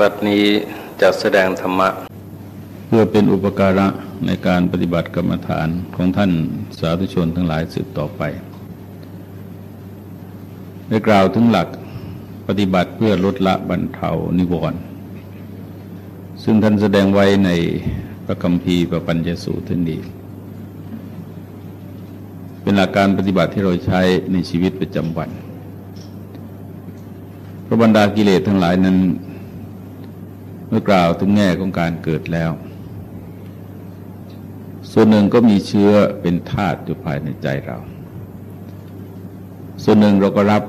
บัดนี้จะแสดงธรรมะ เพื่อเป็นอุปการะในการปฏิบัติกรรมฐานของท่านสาธุชนทั้งหลายสืบต่อไป ได้กล่าวถึงหลักปฏิบัติเพื่อลดละบรรเทานิวรณ์ซึ่งท่านแสดงไว้ในพระคัมภีร์ประปัญญสูตรท่านดีเป็นหลักการปฏิบัติที่เราใช้ในชีวิตประจำวันพระบรรดากิเลสทั้งหลายนั้น มื่อกล่าวถึงแง่ของการเกิดแล้ว ส่วนหนึ่งก็มีเชื้อเป็นธาตุอยู่ภายในใจเรา ส่วนหนึ่งเราก็รับ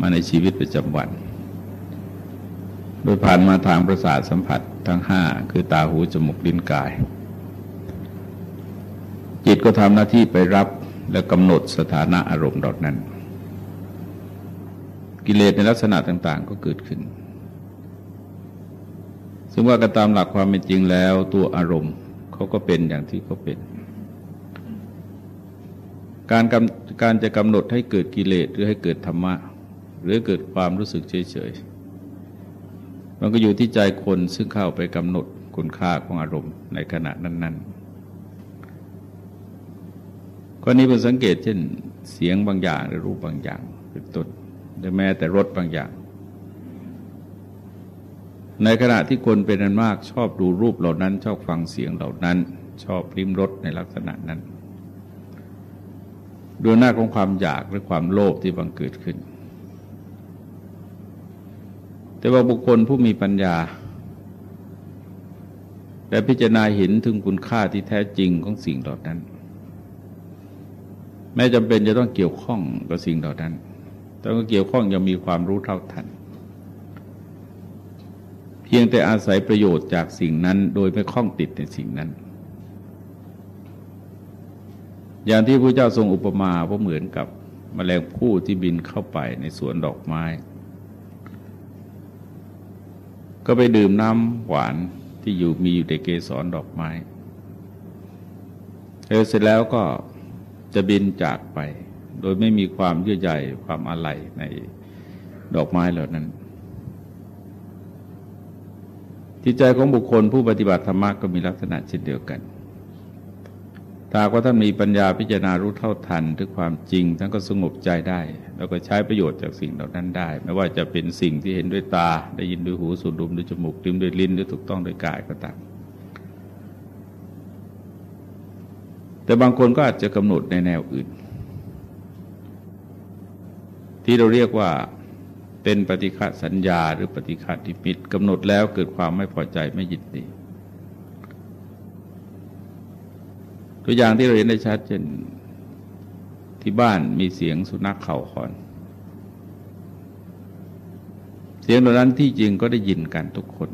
มาในชีวิตประจำวัน โดยผ่านมาทางประสาทสัมผัสทั้งห้าคือตาหูจมูกลิ้นกาย จิตก็ทำหน้าที่ไปรับและกำหนดสถานะอารมณ์ดอกนั้น กิเลสในลักษณะต่าง ๆ ก็เกิดขึ้น ซึ่งว่ากันตามหลักความเป็นจริงแล้วตัวอารมณ์เขาก็เป็นอย่างที่เขาเป็น การกการจะกำหนดให้เกิดกิเลสหรือให้เกิดธรรมะ หรือเกิดความรู้สึกเฉยๆมันก็อยู่ที่ใจคนซึ่งเข้าไปกำหนดคุณค่าของอารมณ์ในขณะนั้น ๆ ก็นี้เป็นสังเกตเช่นเสียงบางอย่างหรือรูปบางอย่างเป็นต้นหรือแม้แต่รสบางอย่าง ในขณะที่คนเป็นอันมากชอบดูรูปเหล่านั้น ชอบฟังเสียงเหล่านั้น ชอบริมรสในลักษณะนั้นดูหน้าของความอยากหรือความโลภที่บังเกิดขึ้น แต่ว่าบุคคลผู้มีปัญญาแต่พิจารณาเห็นถึงคุณค่าที่แท้จริงของสิ่งเหล่านั้น แม้จำเป็นจะต้องเกี่ยวข้องกับสิ่งเหล่านั้นแต่ก็เกี่ยวข้องยังมีความรู้เท่าทันเพียงแต่อาศัยประโยชน์จากสิ่งนั้น โดยไม่ข้องติดในสิ่งนั้น อย่างที่พระเจ้าทรงอุปมาว่าเหมือนกับมแมลงผู้ที่บินเข้าไปในสวนดอกไม้ ก็ไปดื่มน้ำหวานที่อยู่มีอยู่ในเกสรดอกไม้เสร็จแล้วก็จะบินจากไป โดยไม่มีความเยื่อใยความอะไรในดอกไม้เหล่านั้น จิตใจของบุคคลผู้ปฏิบัติธรรมะก็มีลักษณะเช่นเดียวกันถ้าว่าท่านมีปัญญาพิจารณารู้เท่าทันถึงความจริงท่านก็สงบใจได้ แล้วก็ใช้ประโยชน์จากสิ่งเหล่านั้นได้ ไม่ว่าจะเป็นสิ่งที่เห็นด้วยตา ได้ยินด้วยหูสูดดมด้วยจมูกลิ้มด้วยลิ้นด้วยถูกต้องด้วยกายก็ตามแต่บางคนก็อาจจะกำหนดในแนวอื่น ที่เราเรียกว่า เป็นปฏิฆะสัญญาหรือปฏิฆะทิมิตกำหนดแล้วเกิดความไม่พอใจไม่ยินดีตัวอย่างที่เราเห็นได้ชัดเช่นที่บ้านมีเสียงสุนัขเข่าคอน เสียงเหล่านั้นที่จริงก็ได้ยินกันทุกคน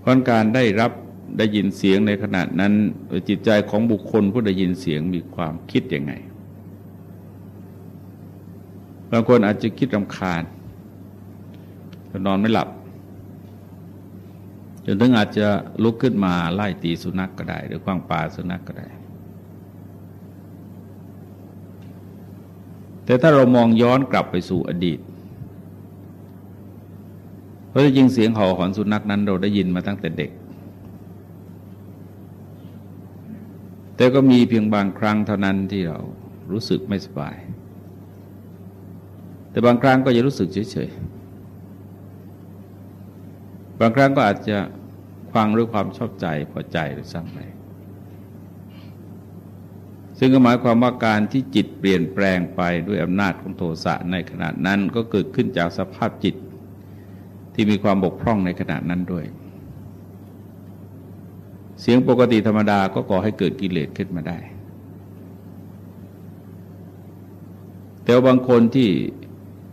เพราะการได้รับได้ยินเสียงในขณะนั้นจิตใจของบุคคลผู้ได้ยินเสียงมีความคิดยังไง บางคนอาจจะคิดรำคาญจะนอนไม่หลับจนถึงอาจจะลุกขึ้นมาไล่ตีสุนัขกก็ได้ หรือคว้างปลาสุนัขกก็ได้ แต่ถ้าเรามองย้อนกลับไปสู่อดีตเพราะจริงเสียงเห่าหอนสุนัขนั้นเราได้ยินมาตั้งแต่เด็ก แต่ก็มีเพียงบางครั้งเท่านั้นที่เรารู้สึกไม่สบาย แต่บางครั้งก็จะรู้สึกเฉยๆ บางครั้งก็อาจจะฟังด้วยความชอบใจพอใจหรือซ้ำไปซึ่งก็หมายความว่าการที่จิตเปลี่ยนแปลงไปด้วยอำนาจของโทสะในขณะนั้นก็เกิดขึ้นจากสภาพจิตที่มีความบกพร่องในขณะนั้นด้วย เสียงปกติธรรมดาก็ก่อให้เกิดกิเลสขึ้นมาได้ แต่บางคนที่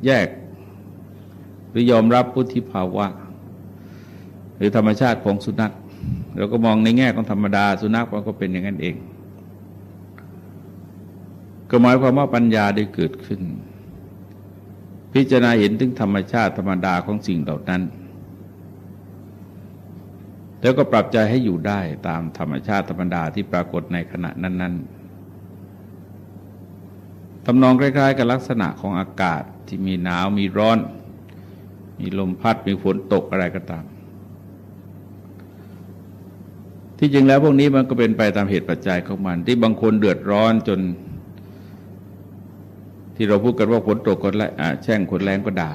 แยก หรือยอมรับพุทธิภาวะ หรือธรรมชาติของสุนัขเราก็มองในแง่ของธรรมดาสุนัขมันก็เป็นอย่างนั้นเอง ก็หมายความว่าปัญญาได้เกิดขึ้น พิจารณาเห็นถึงธรรมชาติธรรมดาของสิ่งเหล่านั้น แล้วก็ปรับใจให้อยู่ได้ตามธรรมชาติธรรมดาที่ปรากฏในขณะนั้น ๆ ทำนองคล้ายๆ กับลักษณะของอากาศที่มีหนาวมีร้อน มีลมพัดมีฝนตกอะไรก็ตาม ที่จริงแล้วพวกนี้มันก็เป็นไปตามเหตุปัจจัยของมัน ที่บางคนเดือดร้อนจน ที่เราพูดกันว่าฝนตกก็แช่งคนแรงก็ด่า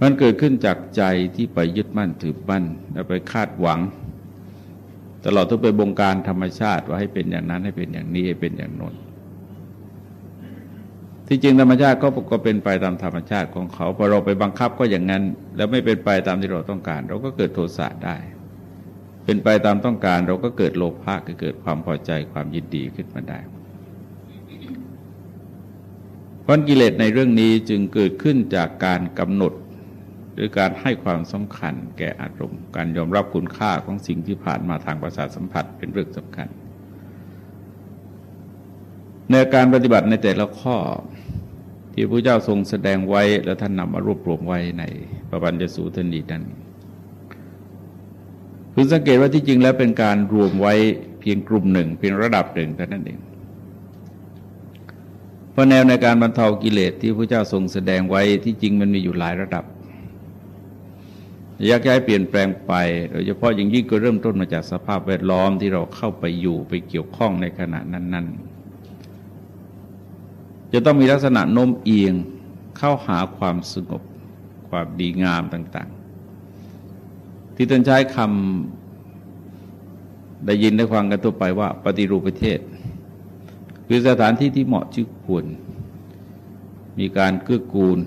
มันเกิดขึ้นจากใจที่ไปยึดมั่นถือมั่นแล้วไปคาดหวัง ตลอดต้องไปบงการธรรมชาติว่าให้เป็นอย่างนั้นให้เป็นอย่างนี้ให้เป็นอย่างโน้นที่จริงธรรมชาติก็ก็เป็นไปตามธรรมชาติของเขาพอเราไปบังคับก็อย่างนั้น แล้วไม่เป็นไปตามที่เราต้องการ เราก็เกิดโทสะได้ เป็นไปตามต้องการ เราก็เกิดโลภะคือเกิดความพอใจความยินดีขึ้นมาได้เพราะกิเลสในเรื่องนี้จึงเกิดขึ้นจากการกำหนด หรือการให้ความสำคัญแก่อารมณ์ การยอมรับคุณค่าของสิ่งที่ผ่านมาทางประสาทสัมผัสเป็นเรื่องสำคัญ ในการปฏิบัติในแต่ละข้อ ที่พระเจ้าทรงแสดงไว้และท่านนำมารวบรวมไว้ในประบัญญสูตรนีนั้นคุณสังเกตว่าที่จริงแล้วเป็นการรวมไว้เพียงกลุ่มหนึ่งเพียงระดับหนึ่งเท่านั้นเองเพราะแนวในการบรรเทากิเลสที่พระเจ้าทรงแสดงไว้ที่จริงมันมีอยู่หลายระดับ ยักย้ายเปลี่ยนแปลงไป โดยเฉพาะอย่างยิ่งก็เริ่มต้นมาจากสภาพแวดล้อมที่เราเข้าไปอยู่ไปเกี่ยวข้องในขณะนั้น ๆ จะต้องมีลักษณะโน้มเอียงเข้าหาความสงบความดีงามต่าง ๆ ที่ท่านใช้คำได้ยินได้ฟังกันทั่วไปว่า ปฏิรูปประเทศ คือสถานที่ที่เหมาะจึกควร มีการเกื้อกูล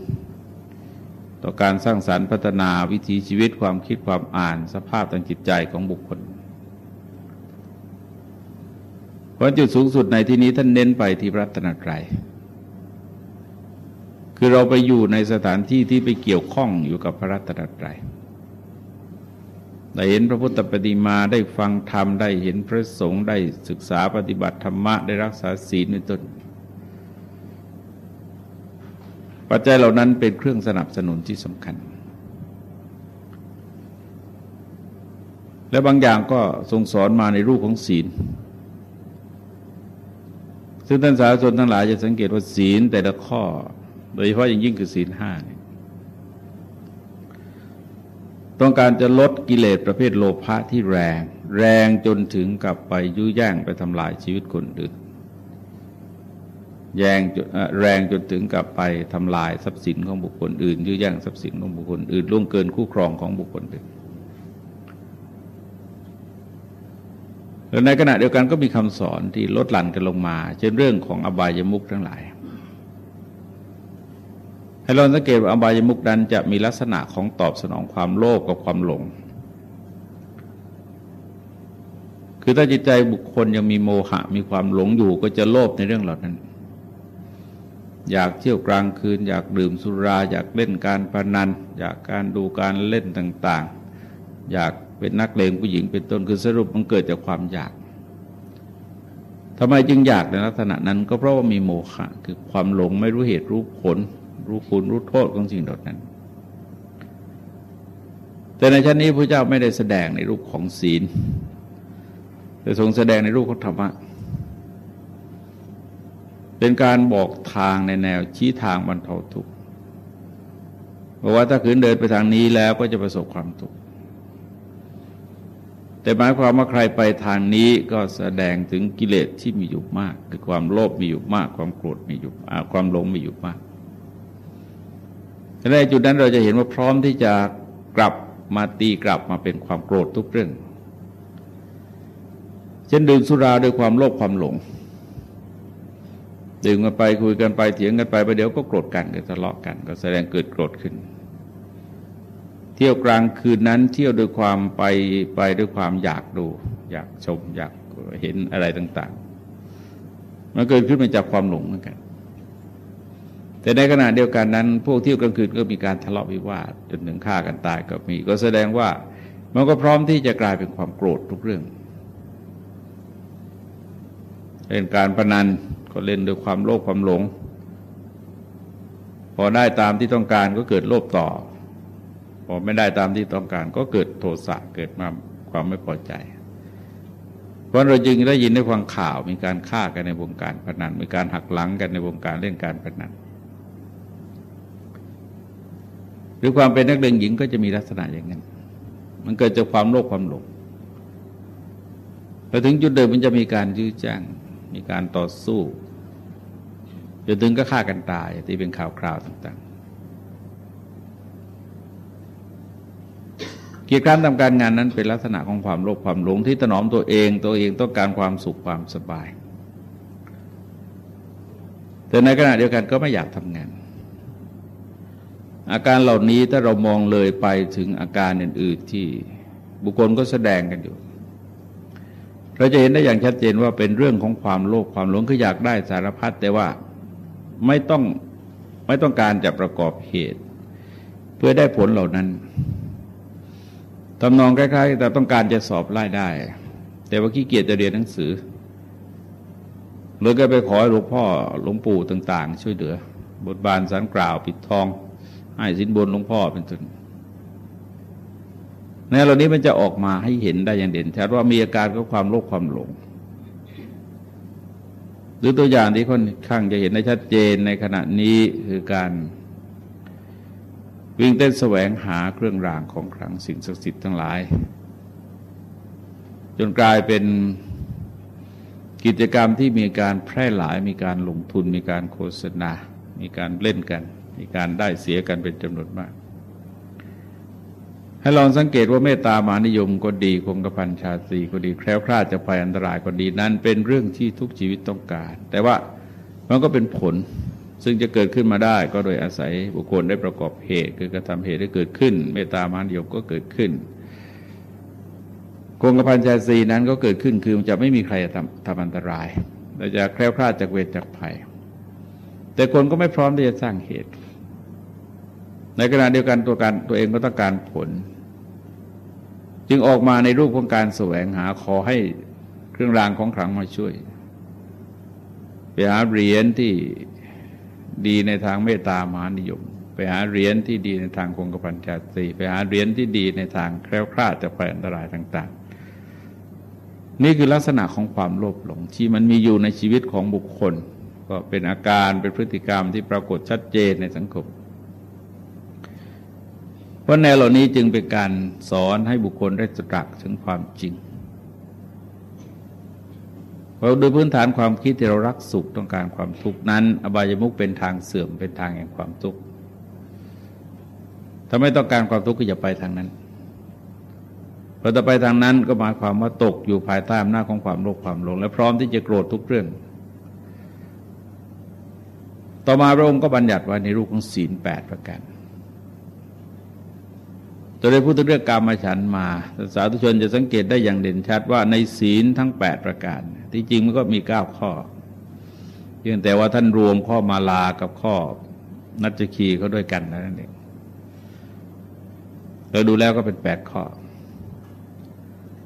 ต่อการสร้างสารรค์พัฒนาวิถีชีวิตความคิดความอ่านสภาพทางจิตใจของบุคคลเพราะจุดสูงสุดในที่นี้ท่านเน้นไปที่รัตนตรัยคือเราไปอยู่ในสถานที่ที่ไปเกี่ยวข้องอยู่กับพระรัตนตรัยได้เห็นพระพุทธปฏิมาได้ฟังธรรมได้เห็นพระสงฆ์ได้ศึกษาปฏิบัติธรรมะได้รักษาศีลเป็นต้น ปัจจัยเหล่านั้นเป็นเครื่องสนับสนุนที่สำคัญ และบางอย่างก็ทรงสอนมาในรูปของศีล ซึ่งท่านสาธารณทั้งหลายจะสังเกตว่าศีลแต่ละข้อ โดยเฉพาะอย่างยิ่งคือศีลห้าต้องการจะลดกิเลสประเภทโลภะที่แรง แรงจนถึงกับไปยุแย่งไปทำลายชีวิตคนอื่น แยงแรงจนถึงกับไปทำลายทรัพย์สินของบุคคลอื่นยื้อแย่งทรัพย์สินของบุคคลอื่นล่วงเกินคู่ครองของบุคคลอื่นและในขณะเดียวกันก็มีคำสอนที่ลดหลั่นกันลงมา เช่นเรื่องของอบายมุกทั้งหลาย ให้เราสังเกตว่าอบายมุกนั้นจะมีลักษณะของตอบสนองความโลภกับความหลง คือถ้าจิตใจบุคคลยังมีโมหะมีความหลงอยู่ก็จะโลภในเรื่องเหล่านั้น อยากเที่ยวกลางคืน อยากดื่มสุรา อยากเล่นการพนัน อยากการดูการเล่นต่าง ๆ อยากเป็นนักเลงผู้หญิงเป็นต้นคือสรุปมันเกิดจากความอยากทำไมจึงอยากในลักษณะนั้นก็เพราะว่ามีโมฆะคือความหลงไม่รู้เหตุรู้ผล รู้คุณรู้โทษของสิ่งเหล่านั้น แต่ในชั้นนี้พระเจ้าไม่ได้แสดงในรูปของศีลแต่ทรงแสดงในรูปของธรรมะ เป็นการบอกทางในแนวชี้ทางบรรเทาทุกข์บอกว่าถ้าขืนเดินไปทางนี้แล้วก็จะประสบความทุกข์แต่หมายความว่าใครไปทางนี้ก็แสดงถึงกิเลสที่มีอยู่มาก คือความโลภมีอยู่มาก ความโกรธมีอยู่ความหลงมีอยู่มากในจุดนั้นเราจะเห็นว่าพร้อมที่จะกลับมาตีกลับมาเป็นความโกรธทุกเรื่อง เช่นดื่มสุราด้วยความโลภความหลง ดื่มกันไปคุยกันไปเถียงกันไปไปเดี๋ยวก็โกรธกันก็ทะเลาะกัน ก็แสดงเกิดโกรธขึ้น เที่ยวกลางคืนนั้นเที่ยวด้วยความไปไปด้วยความอยากดู อยากชมอยากเห็นอะไรต่าง ๆ มันเกิดขึ้นมาจากความหลงเหมือนกัน แต่ในขณะเดียวกันนั้น พวกเที่ยวกลางคืนก็มีการทะเลาะวิวาทจนถึงฆ่ากันตายก็มี ก็แสดงว่ามันก็พร้อมที่จะกลายเป็นความโกรธทุกเรื่องเป็นการพนัน ก็เล่นด้วยความโลภความหลง พอได้ตามที่ต้องการก็เกิดโลภต่อ พอไม่ได้ตามที่ต้องการ ก็เกิดโทสะเกิดมาความไม่พอใจ เพราะเราจึงได้ยินได้ฟังข่าวมีการฆ่ากันในวงการพนันมีการหักหลังกันในวงการเล่นการพนันหรือความเป็นนักเลงหญิงก็จะมีลักษณะอย่างนั้น มันเกิดจากความโลภความหลงพอถึงจุดเดิมมันจะมีการยื้อแจ้งมีการต่อสู้ จนถึงก็ฆ่ากันตายที่เป็นข่าวคราวต่างๆเกียรติการทำการงานนั้นเป็นลักษณะของความโลภความหลงที่ถนอมตัวเอง ตัวเองต้องการความสุขความสบาย แต่ในขณะเดียวกันก็ไม่อยากทำงานอาการเหล่านี้ถ้าเรามองเลยไปถึงอาการอื่น ๆ ที่บุคคลก็แสดงกันอยู่ เราจะเห็นได้อย่างชัดเจนว่าเป็นเรื่องของความโลภความหลงคืออยากได้สารพัดแต่ว่า ไม่ต้องไม่ต้องการจะประกอบเหตุ เพื่อได้ผลเหล่านั้นทำนองคล้ายๆ แต่ต้องการจะสอบไล่ได้ แต่ว่าขี้เกียจจะเรียนหนังสือเลยก็ไปขอหลวงพ่อหลวงปู่ต่าง ๆ ช่วยเหลือบทบานสันกล่าวปิดทอง ให้สินบนหลวงพ่อเป็นต้นในเหล่านี้มันจะออกมาให้เห็นได้อย่างเด่นชัดว่ามีอาการของความโลภความหลง หรือตัวอย่างที่ค่อนข้างจะเห็นได้ชัดเจนในขณะนี้คือการวิ่งเต้นแสวงหาเครื่องรางของขลังสิ่งศักดิ์สิทธิ์ทั้งหลาย จนกลายเป็นกิจกรรมที่มีการแพร่หลาย มีการลงทุน มีการโฆษณา มีการเล่นกัน มีการได้เสียกันเป็นจำนวนมาก ให้ลองสังเกตว่าเมตตามานิยมก็ดีคงกระพันชาตรีก็ดีแคล้วคลาดจะภัยอันตรายก็ดีนั้นเป็นเรื่องที่ทุกชีวิตต้องการ แต่ว่ามันก็เป็นผลซึ่งจะเกิดขึ้นมาได้ก็โดยอาศัยบุคคลได้ประกอบเหตุ คือกระทำเหตุให้เกิดขึ้น เมตตามานิยมก็เกิดขึ้นคงกระพันชาตรีนั้นก็เกิดขึ้นคือมันจะไม่มีใครทำทำอันตรายเราจะแคล้วคลาดจากเวรจากภัย แต่คนก็ไม่พร้อมที่จะสร้างเหตุ ในขณะเดียวกันตัวการตัวเองก็ต้องการผล จึงออกมาในรูปของการแสวงหาขอให้เครื่องรางของขลังมาช่วยไปหาเหรียญที่ดีในทางเมตตามหานิยม ไปหาเหรียญที่ดีในทางคงกระพันชาตรีไปหาเหรียญที่ดีในทางแคล้วคลาดจากภัยอันตรายต่าง ๆ นี่คือลักษณะของความโลภหลงที่มันมีอยู่ในชีวิตของบุคคล ก็เป็นอาการเป็นพฤติกรรมที่ปรากฏชัดเจนในสังคม เพราแนวเหล่านี้จึงเป็นการสอนให้บุคคลได้ตรักถึงความจริงเพราะโดยพื้นฐานความคิดที่เรารักสุขต้องการความทุกข์นั้น อบายมุกเป็นทางเสื่อมเป็นทางแห่งความทุกข์ถ้าไม่ต้องการความทุกข์ก็อย่าไปทางนั้นพอจะไปทางนั้นก็หมายความว่าตกอยู่ภายใต้อำนาจของความโลภความหลง และพร้อมที่จะโกรธทุกเรื่อง ต่อมาพระองค์ก็บัญญัติไว้ในรูปของศีลแปดประการ ตัวได้พูดถึงเรื่องกรรมาฉันมา สาธุชนจะสังเกตได้อย่างเด่นชัดว่าในศีลทั้งแปดประการ ที่จริงมันก็มีเก้าข้อเพียงแต่ว่าท่านรวมข้อมาลากับข้อนัจคีเขาด้วยกันนั่นเองเราดูแล้วก็เป็นแปดข้อ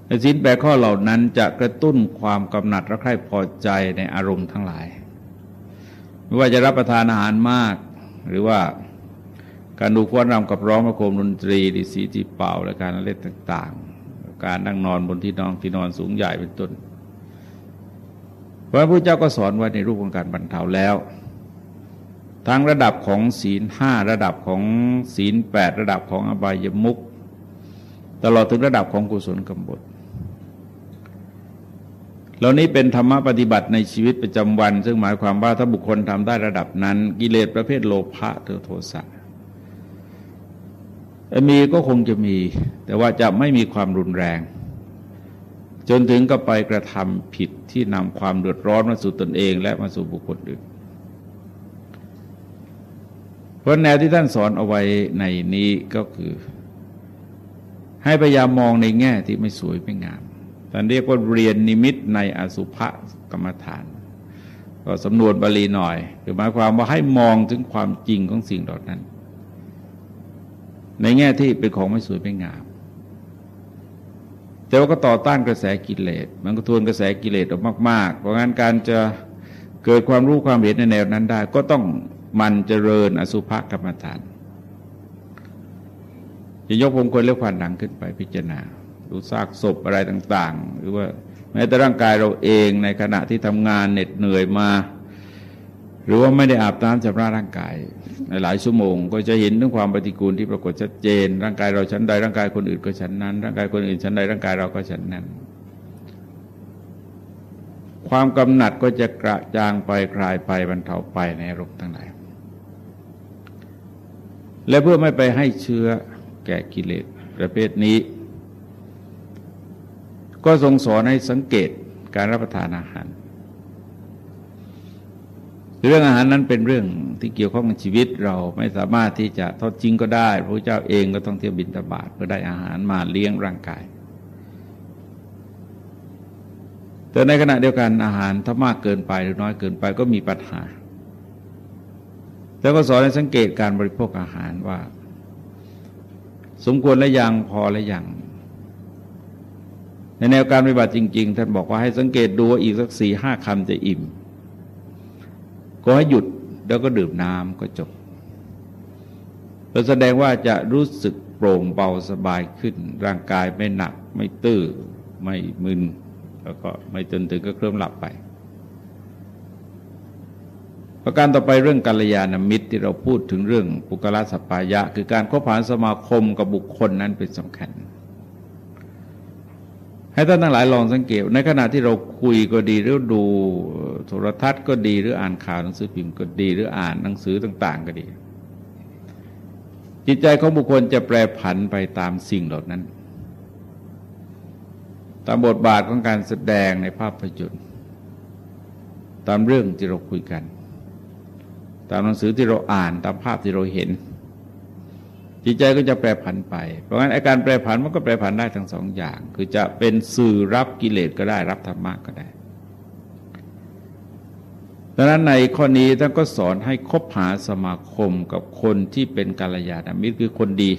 ในศีลแปดข้อเหล่านั้นจะกระตุ้นความกำหนัดรักใคร่พอใจในอารมณ์ทั้งหลาย ไม่ว่าจะรับประทานอาหารมาก หรือว่า การดูฟ้อนรำกับร้องประโคมดนตรีดีสีจีเป่าและการเล่นต่างๆ การนั่งนอนบนที่นอนที่นอนสูงใหญ่เป็นต้นพระพุทธเจ้าก็สอนไว้ในรูปของการบรรเทาแล้วทั้งระดับของศีลห้าระดับของศีลแปดระดับของอบายมุกตลอดถึงระดับของกุศลกรรมบทเหล่านี้เป็นธรรมะปฏิบัติในชีวิตประจำวัน ซึ่งหมายความว่าถ้าบุคคลทำได้ระดับนั้น กิเลสประเภทโลภะโทสะ มีก็คงจะมี แต่ว่าจะไม่มีความรุนแรง จนถึงก็ไปกระทำผิดที่นำความเดือดร้อนมาสู่ตนเอง และมาสู่บุคคลอื่นเพราะแนวที่ท่านสอนเอาไว้ในนี้ก็คือ ให้พยายามมองในแง่ที่ไม่สวยไม่งามท่านเรียกว่าเรียนนิมิตในอสุภกรรมฐาน ก็สำนวนบาลีหน่อยคือหมายความว่าให้มองถึงความจริงของสิ่งเหล่านั้น ในแง่ที่เป็นของไม่สวยไม่งาม แต่ว่าก็ต่อต้านกระแสกิเลส มันก็ทวนกระแสกิเลสออกมาก ๆ เพราะงั้นการจะเกิดความรู้ความเห็นในแนวนั้นได้ ก็ต้องมันเจริญอสุภกรรมฐานจะยกพงคนเลือกผ่านหนังขึ้นไปพิจารณา ดูซากศพอะไรต่าง ๆ หรือว่าแม้แต่ร่างกายเราเองในขณะที่ทำงานเหน็ดเหนื่อยมา หรือว่าไม่ได้อาบน้ำชำระร่างกายในหลายชั่วโมง ก็จะเห็นถึงความปฏิกูลที่ปรากฏชัดเจน ร่างกายเราชั้นใดร่างกายคนอื่นก็ชั้นนั้น ร่างกายคนอื่นชั้นใดร่างกายเราก็ชั้นนั้น ความกำหนัดก็จะกระจางไปคลายไปบรรเทาไปในอารมณ์ทั้งหลายและเพื่อไม่ไปให้เชื้อแก่กิเลสประเภทนี้ ก็ทรงสอนให้สังเกตการรับประทานอาหาร เรื่องอาหารนั้นเป็นเรื่องที่เกี่ยวข้องกับชีวิตเราไม่สามารถที่จะทอดจริงก็ได้พระเจ้าเองก็ต้องเที่ยวบินตบาทเพื่อได้อาหารมาเลี้ยงร่างกาย แต่ในขณะเดียวกันอาหารถ้ามากเกินไปหรือน้อยเกินไปก็มีปัญหา แล้วก็สอนให้สังเกตการบริโภคอาหารว่า สมควรและยังพอและยังในแนวการปฏิบัติจริง ๆ ท่านบอกว่าให้สังเกตดูว่าอีกสักสี่ห้าคำจะอิ่ม ก็ให้หยุดแล้วก็ดื่มน้ำก็จบแสดงว่าจะรู้สึกโปร่งเบาสบายขึ้น ร่างกายไม่หนัก ไม่ตื้อไม่มึน แล้วก็ไม่จนถึงก็เคลื่อนหลับไป ประการต่อไปเรื่องกัลยาณมิตรที่เราพูดถึงเรื่องปุกละสปายะ คือการคบหาสมาคมกับบุคคลนั้นเป็นสำคัญ ให้ท่านทั้งหลายลองสังเกตในขณะที่เราคุยก็ดีหรือดู โทรทัศน์ก็ดีหรืออ่านข่าวหนังสือพิมพ์ก็ดีหรืออ่านหนังสือต่าง ๆ ก็ดี จิตใจของบุคคลจะแปรผันไปตามสิ่งเหล่านั้น ตามบทบาทของการแสดงในภาพยนตร์ตามเรื่องที่เราคุยกัน ตามหนังสือที่เราอ่านตามภาพที่เราเห็น จิตใจก็จะแปรผันไป เพราะงั้นอาการแปรผันมันก็แปรผันได้ทั้งสองอย่าง คือจะเป็นสื่อรับกิเลสก็ได้รับธรรมะก็ได้ ดังนั้นในข้อนี้ท่านก็สอนให้คบหาสมาคมกับคนที่เป็นกาลยาณมิตรคือคนดี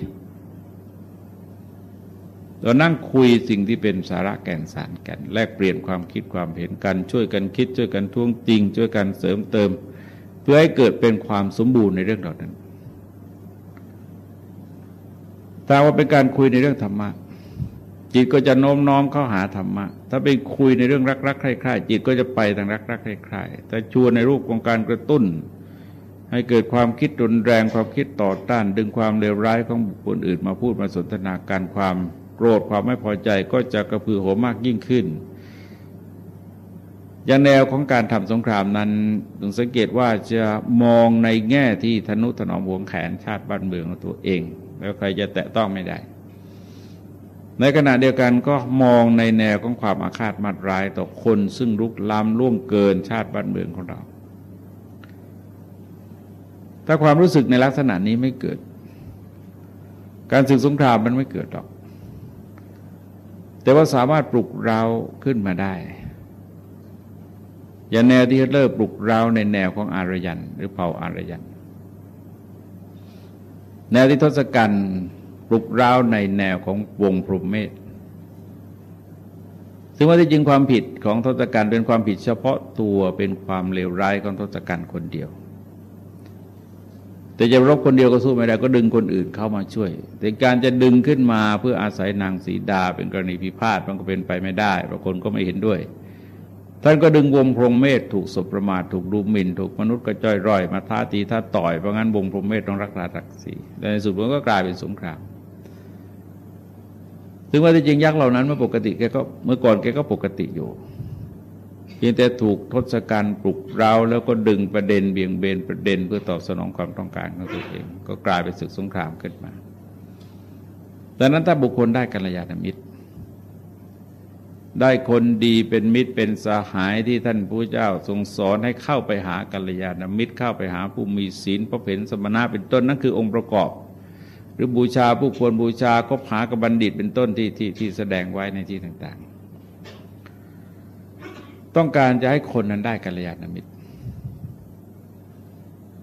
เรานั่งคุยสิ่งที่เป็นสาระแก่นสารกัน แลกเปลี่ยนความคิดความเห็นกัน ช่วยกันคิดช่วยกันท่วงจริงช่วยกันเสริมเติม เพื่อให้เกิดเป็นความสมบูรณ์ในเรื่องเหล่านั้นถ้าว่าเป็นการคุยในเรื่องธรรมะ จิตก็จะโน้มน้อมเข้าหาธรรมะ ถ้าเป็นคุยในเรื่องรักๆใคร่ๆจิตก็จะไปทางรักๆใคร่ๆแต่ชวนในรูปของการกระตุ้น ให้เกิดความคิดรุนแรงความคิดต่อต้าน ดึงความเลวร้ายของบุคคลอื่นมาพูดมาสนทนาการความโกรธความไม่พอใจก็จะกระพือโหมมากยิ่งขึ้น อย่างแนวของการทำสงครามนั้นต้องสังเกตว่าจะมองในแง่ที่ทนุถนอมหวงแขนชาติบ้านเมืองของตัวเอง แล้วใครจะแตะต้องไม่ได้ ในขณะเดียวกันก็มองในแนวของความอาฆาตมาดร้ายต่อคนซึ่งลุกล้ำล่วงเกินชาติบ้านเมืองของเรา ถ้าความรู้สึกในลักษณะนี้ไม่เกิด การศึกสงครามมันไม่เกิดหรอก แต่ว่าสามารถปลุกเราขึ้นมาได้ อย่าแนวที่เลิกปลุกเราในแนวของอารยัน หรือเผ่าอารยัน แนวที่ทศกัณฐ์ ปลุกร้าวในแนวของวงพรหมเมธซึ่งว่าที่จริงความผิดของทศกัณฐ์เป็นความผิดเฉพาะตัวเป็นความเลวร้ายของทศกัณฐ์คนเดียว แต่จะรบคนเดียวก็สู้ไม่ได้ก็ดึงคนอื่นเข้ามาช่วย แต่การจะดึงขึ้นมาเพื่ออาศัยนางสีดาเป็นกรณีพิพาทมันก็เป็นไปไม่ได้เพราะคนก็ไม่เห็นด้วย ท่านก็ดึงวงพรหมเมธถูกสบประมาทถูกดูหมิ่นถูกมนุษย์ก็จ้อยร่อยมาท้าตีท้าต่อยเพราะงั้นวงพรหมเมธต้องรักษารักษีแต่ในสุดมันก็กลายเป็นสงคราม ถึงว่าที่จริงยักษ์เหล่านั้นเมื่อปกติแกก็เมื่อก่อนแกก็ปกติอยู่เพียงแต่ถูกทศกัณฐ์ปลุกเร้าแล้วก็ดึงประเด็นเบี่ยงเบนประเด็นเพื่อตอบสนองความต้องการของตัวเอง ก็กลายเป็นศึกสงครามขึ้นมาดังนั้นถ้าบุคคลได้กัลยาณมิตร ได้คนดีเป็นมิตรเป็นสหายที่ท่านพระเจ้าทรงสอนให้เข้าไปหากัลยาณมิตรเข้าไปหาผู้มีศีลพระเพนสมณะเป็นต้นนั่นคือองค์ประกอบ รือบูชาผู้ควรบูชาก็หากับบัณฑิตเป็นต้นที่ที่ที่แสดงไว้ในที่ต่างๆ ต้องการจะให้คนนั้นได้กัลยาณมิตร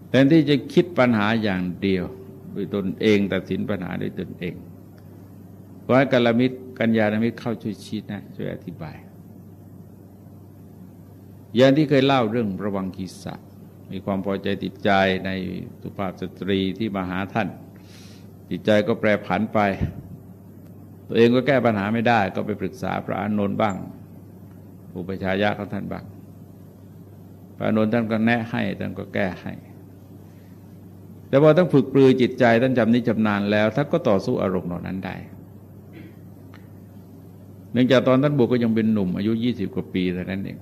แทนที่จะคิดปัญหาอย่างเดียวด้วยตนเองตัดสินปัญหาด้วยตนเองเพราะกัลมิตรกัญญาณมิตรเข้าช่วยชี้นะช่วยอธิบาย อย่างที่เคยเล่าเรื่องระวังกีสะมีความพอใจติดใจในสุภาพสตรีที่มาหาท่าน จิตใจก็แปรผันไป ตัวเองก็แก้ปัญหาไม่ได้ ก็ไปปรึกษาพระอานนท์บ้าง อุปชายะของท่านบ้างพระนนท์ท่านก็แนะให้ท่านก็แก้ให้ แต่พอต้องฝึกปลือจิตใจท่านจำนี้จำนานแล้วท่านก็ต่อสู้อารมณ์เหล่านั้นได้เนื่องจากตอนท่านบวชก็ยังเป็นหนุ่มอายุยี่สิบกว่าปีแต่นั้นเอง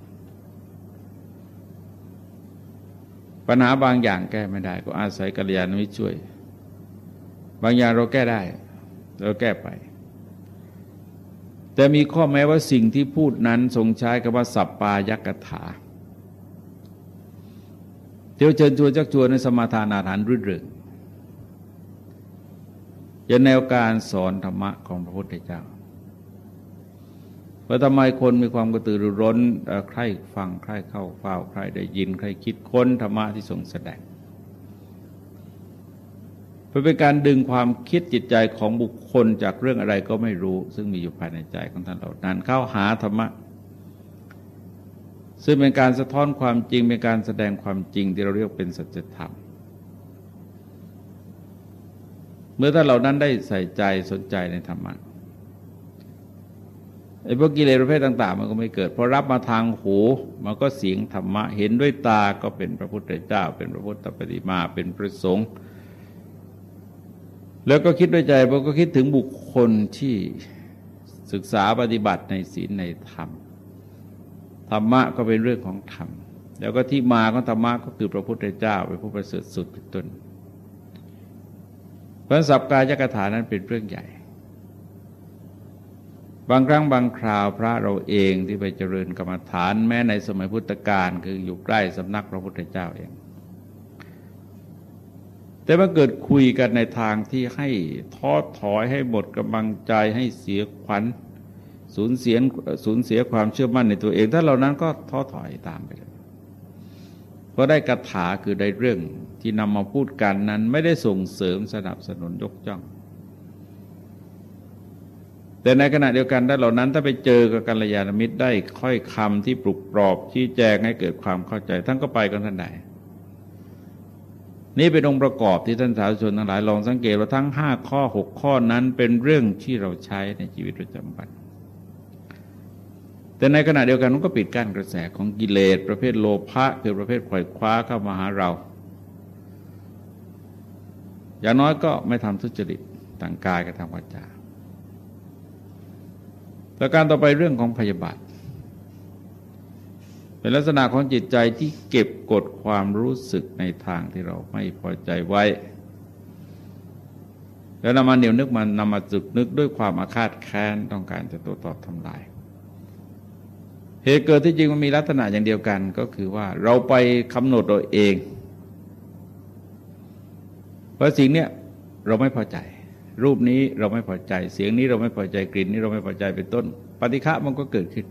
ปัญหาบางอย่างแก้ไม่ได้ ก็อาศัยกัลยาณมิตรช่วย บางอย่างเราแก้ได้ เราแก้ไป แต่มีข้อแม้ว่าสิ่งที่พูดนั้นทรงใช้คำว่าสัปปายักถาเที่ยวเชิญชวนจักชวนในสมาทานอาหารรื่นเริงจะแนวการสอนธรรมะของพระพุทธเจ้าว่าทำไมคนมีความกระตือรือร้นใครฟังใครเข้าเฝ้าใครได้ยินใครคิดค้นธรรมะที่ทรงแสดง เพื่อเป็นการดึงความคิดจิตใจของบุคคลจากเรื่องอะไรก็ไม่รู้ ซึ่งมีอยู่ภายในใจของท่านเหล่านั้นเข้าหาธรรมะ ซึ่งเป็นการสะท้อนความจริงเป็นการแสดงความจริงที่เราเรียกเป็นสัจธรรม เมื่อท่านเหล่านั้นได้ใส่ใจสนใจในธรรมะไอ้พวกกิเลสประเภทต่าง ๆ มันก็ไม่เกิดพอรับมาทางหูมันก็เสียงธรรมะ เห็นด้วยตาก็เป็นพระพุทธเจ้า เป็นพระพุทธปฏิมาเป็นพระสงฆ์ แล้วก็คิดด้วยใจมันก็คิดถึงบุคคลที่ศึกษาปฏิบัติในศีลในธรรม ธรรมะก็เป็นเรื่องของธรรม แล้วก็ที่มาของธรรมะก็คือพระพุทธเจ้าเป็นผู้ประเสริฐสุดเป็นต้นเพราะสัพกายกถานั้นเป็นเรื่องใหญ่ บางครั้งบางคราวพระเราเองที่ไปเจริญกรรมฐานแม้ในสมัยพุทธกาลคืออยู่ใกล้สำนักพระพุทธเจ้าเอง แต่มาเกิดคุยกันในทางที่ให้ท้อถอยให้หมดกำลังใจให้เสียขวัญสูญเสียสูญเสียความเชื่อมั่นในตัวเอง ถ้าเหล่านั้นก็ท้อถอยตามไปเลยเพราะได้กถาคือได้เรื่องที่นำมาพูดกันนั้นไม่ได้ส่งเสริมสนับสนุนยกจ้อง แต่ในขณะเดียวกันถ้าเหล่านั้นถ้าไปเจอกับกัลยาณมิตรได้ค่อยคำที่ปลุกปลอบชี้แจงให้เกิดความเข้าใจท่านก็ไปกันท่านใด นี่เป็นองค์ประกอบที่ท่านสาธุชนทั้งหลายลองสังเกตว่าทั้งห้าข้อหกข้อนั้นเป็นเรื่องที่เราใช้ในชีวิตประจำวันแต่ในขณะเดียวกันมันก็ปิดกั้นกระแสของกิเลสประเภทโลภะคือประเภทไขว่คว้าเข้ามาหาเรา อย่างน้อยก็ไม่ทำทุจริตต่างกายกับทางวาจาประการต่อไปเรื่องของพยาบาท เป็นลักษณะของจิตใจที่เก็บกดความรู้สึกในทางที่เราไม่พอใจไว้ แล้วนำมาเหนียวนึกมันนำมาจึกนึกด้วยความอาฆาตแค้นต้องการจะตัวตอบทำลายเหตุเกิดที่จริงมันมีลักษณะอย่างเดียวกันก็คือว่าเราไปกำหนดตัวเองว่าสิ่งเนี้ยเราไม่พอใจ รูปนี้เราไม่พอใจ เสียงนี้เราไม่พอใจกลิ่นนี้เราไม่พอใจเป็นต้น ปฏิฆะมันก็เกิดขึ้น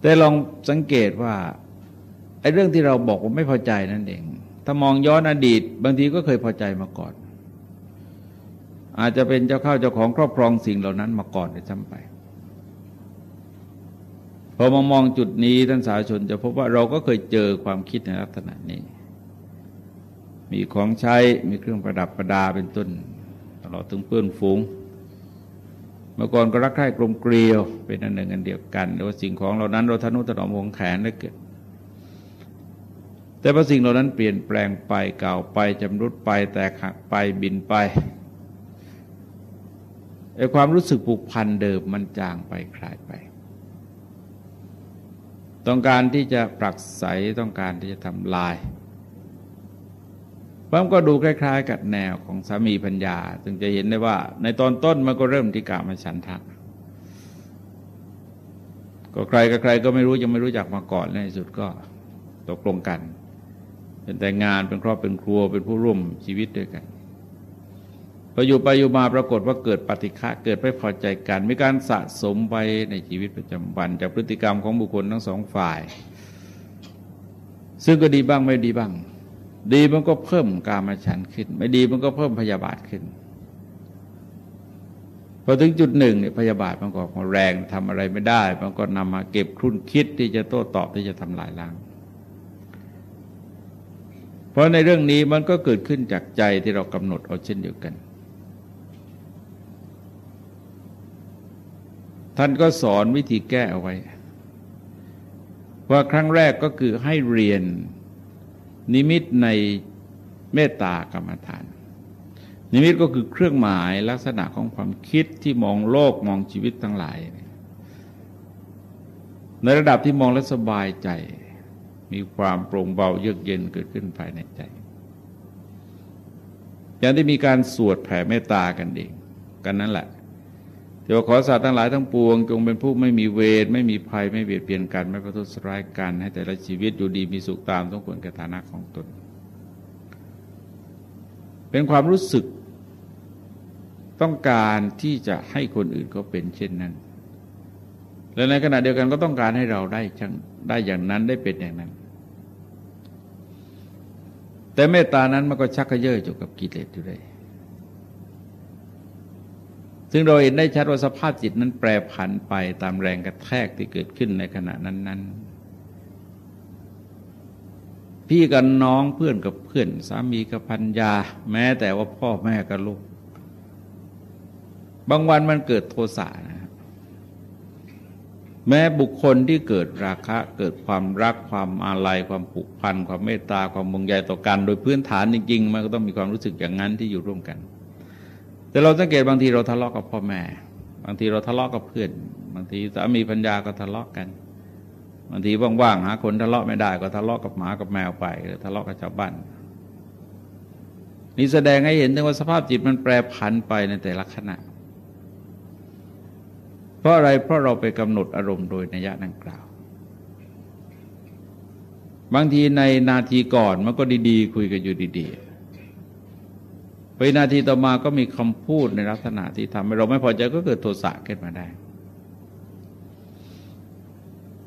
แต่ลองสังเกตว่าไอ้เรื่องที่เราบอกว่าไม่พอใจนั่นเอง ถ้ามองย้อนอดีต บางทีก็เคยพอใจมาก่อน อาจจะเป็นเจ้าข้าวเจ้าของครอบครองสิ่งเหล่านั้นมาก่อนได้ซ้ำไปพอมามองจุดนี้ท่านสาชนจะพบว่าเราก็เคยเจอความคิดในลักษณะนี้ มีของใช้มีเครื่องประดับประดาเป็นต้นตลอดถึงเพื่อนฝูง เมื่อก่อนก็รักใคร่กลมเกลียว เป็นอันหนึ่งอันเดียวกันแต่ว่าสิ่งของเหล่านั้นเราทนุถนอมวงแขนได้เกิดแต่พอสิ่งเหล่านั้นเปลี่ยนแปลงไปเก่าไปจำรุดไปแตกหักไปบินไปไอ้ความรู้สึกผูกพันเดิมมันจางไปคลายไป ต้องการที่จะปรักใสต้องการที่จะทำลาย มันก็ดูคล้าย ๆ กับแนวของสามีปัญญาจึงจะเห็นได้ว่า ในตอนต้นมันก็เริ่มที่กามาฉันทะก็ใครกับใครก็ไม่รู้ยังไม่รู้จักมาก่อนในสุดก็ตกลงกัน เป็นแต่งงานเป็นครอบเป็นครัวเป็นผู้ร่วมชีวิตด้วยกันพออยู่ไปอยู่มาปรากฏว่าเกิดปฏิฆะเกิดไม่พอใจกัน มีการสะสมไปในชีวิตประจำวันจากพฤติกรรมของบุคคลทั้งสองฝ่าย ซึ่งก็ดีบ้างไม่ดีบ้าง ดีมันก็เพิ่มกามาฉันขึ้น ไม่ดีมันก็เพิ่มพยาบาทขึ้นพอถึงจุดหนึ่งเนี่ยพยาบาทมันก็มาแรงทำอะไรไม่ได้ มันก็นำมาเก็บครุ่นคิดที่จะโต้ตอบที่จะทำลายล้าง เพราะในเรื่องนี้มันก็เกิดขึ้นจากใจที่เรากำหนดเอาเช่นเดียวกัน ท่านก็สอนวิธีแก้เอาไว้ ว่าครั้งแรกก็คือให้เรียน นิมิตในเมตตากรรมฐาน นิมิตก็คือเครื่องหมายลักษณะของความคิดที่มองโลกมองชีวิตทั้งหลาย ในระดับที่มองแล้วสบายใจ มีความโปร่งเบาเยือกเย็นเกิดขึ้นภายในใจอย่างที่มีการสวดแผ่เมตตากันเอง กันนั่นแหละ เดี๋ยวขอสัตว์ทั้งหลายทั้งปวง จงเป็นผู้ไม่มีเวรไม่มีภัยไม่เบียดเบียนกัน ไม่ประทุษร้ายกัน ให้แต่ละชีวิตอยู่ดีมีสุขตามต้องควรแก่ฐานะของตน เป็นความรู้สึกต้องการที่จะให้คนอื่นเขาเป็นเช่นนั้น และในขณะเดียวกันก็ต้องการให้เราได้ช่างได้อย่างนั้นได้เป็นอย่างนั้น แต่เมตตานั้นมันก็ชักกระเยาะอยู่กับกิเลสอยู่เลย ซึ่งเราเห็นได้ชัดว่าสภาพจิตนั้นแปรผันไปตามแรงกระแทกที่เกิดขึ้นในขณะนั้น ๆ พี่กับน้องเพื่อนกับเพื่อน สามีกับพันยา แม้แต่ว่าพ่อแม่กับลูก บางวันมันเกิดโทสะนะแม้บุคคลที่เกิดราคะเกิดความรักความอาลัยความผูกพัน ความเมตตาความมงใยต่อกัน โดยพื้นฐานจริง ๆ มันก็ต้องมีความรู้สึกอย่างนั้นที่อยู่ร่วมกัน แต่เราสังเกตบางทีเราทะเลาะกับพ่อแม่ บางทีเราทะเลาะกับเพื่อน บางทีสามีพัญญาก็ทะเลาะกันบางทีว่างๆหาคนทะเลาะไม่ได้ก็ทะเลาะกับหมากับแมวไปหรือทะเลาะกับชาวบ้านนี่แสดงให้เห็นถึงว่าสภาพจิตมันแปรผันไปในแต่ละขณะ เพราะอะไรเพราะเราไปกำหนดอารมณ์โดยนัยดังกล่าว บางทีในนาทีก่อนมันก็ดีๆ คุยกันอยู่ดีๆ วินาทีต่อมาก็มีคำพูดในลักษณะที่ทำให้เราไม่พอใจก็เกิดโทสะขึ้นมาได้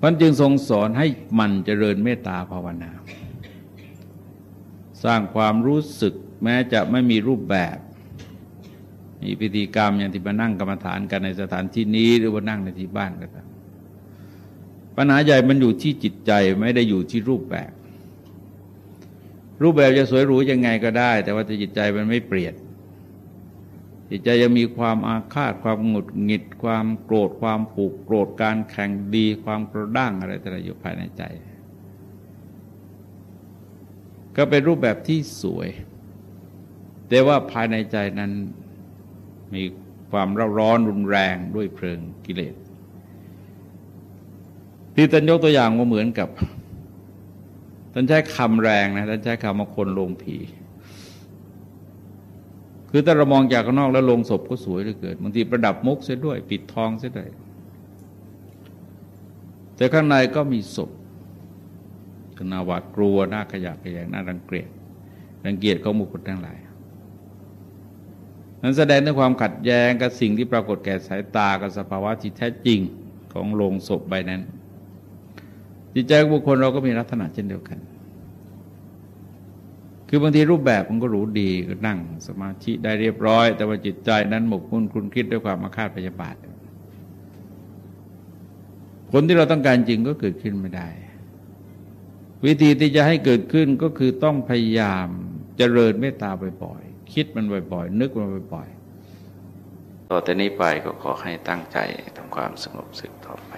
มันจึงทรงสอนให้มันเจริญเมตตาภาวนา สร้างความรู้สึกแม้จะไม่มีรูปแบบ มีพิธีกรรมอย่างที่มานั่งกรรมฐานกันในสถานที่นี้หรือว่านั่งในที่บ้านก็ตามปัญหาใหญ่มันอยู่ที่จิตใจไม่ได้อยู่ที่รูปแบบ รูปแบบจะสวยหรูยังไงก็ได้ แต่ว่าจิตใจมันไม่เปลี่ยนจิตใจยังมีความอาฆาตความหงุดหงิด ความโกรธความผูกโกรธการแข่งดีความกระด้างอะไรแต่ละอยู่ภายในใจ ก็เป็นรูปแบบที่สวย แต่ว่าภายในใจนั้นมีความร้อนร้อนรุนแรงด้วยเพลิงกิเลสที่ตันยกตัวอย่างว่าเหมือนกับ ท่านใช้คำแรงนะท่านใช้คำว่าคนลงผี คือถ้าเรามองจากข้างนอกแล้วลงศพก็สวยเหลือเกินบางทีประดับมุกเสียด้วย ปิดทองเสียด้วยแต่ข้างในก็มีศพขนาหวาดกลัวน่าขยะขยงน่ารังเกียจรังเกียจของบุคคลทั้งหลายนั้นแสดงถึงความขัดแย้งกับสิ่งที่ปรากฏแก่สายตากับสภาวะที่แท้จริงของโลงศพใบนั้น จิตใจของบุคคลเราก็มีลักษณะเช่นเดียวกัน คือบางทีรูปแบบมันก็รู้ดีก็นั่งสมาธิได้เรียบร้อย แต่ว่าจิตใจนั้นหมกมุ่นคุณคิดด้วยความมาคาดพยาบาทผลที่เราต้องการจริงก็เกิดขึ้นไม่ได้ วิธีที่จะให้เกิดขึ้นก็คือต้องพยายามเจริญเมตตาบ่อยๆ คิดมันบ่อยๆ นึกมันบ่อยๆ ต่อแต่นี้ไปก็ขอให้ตั้งใจทำความสงบสึกต่อไป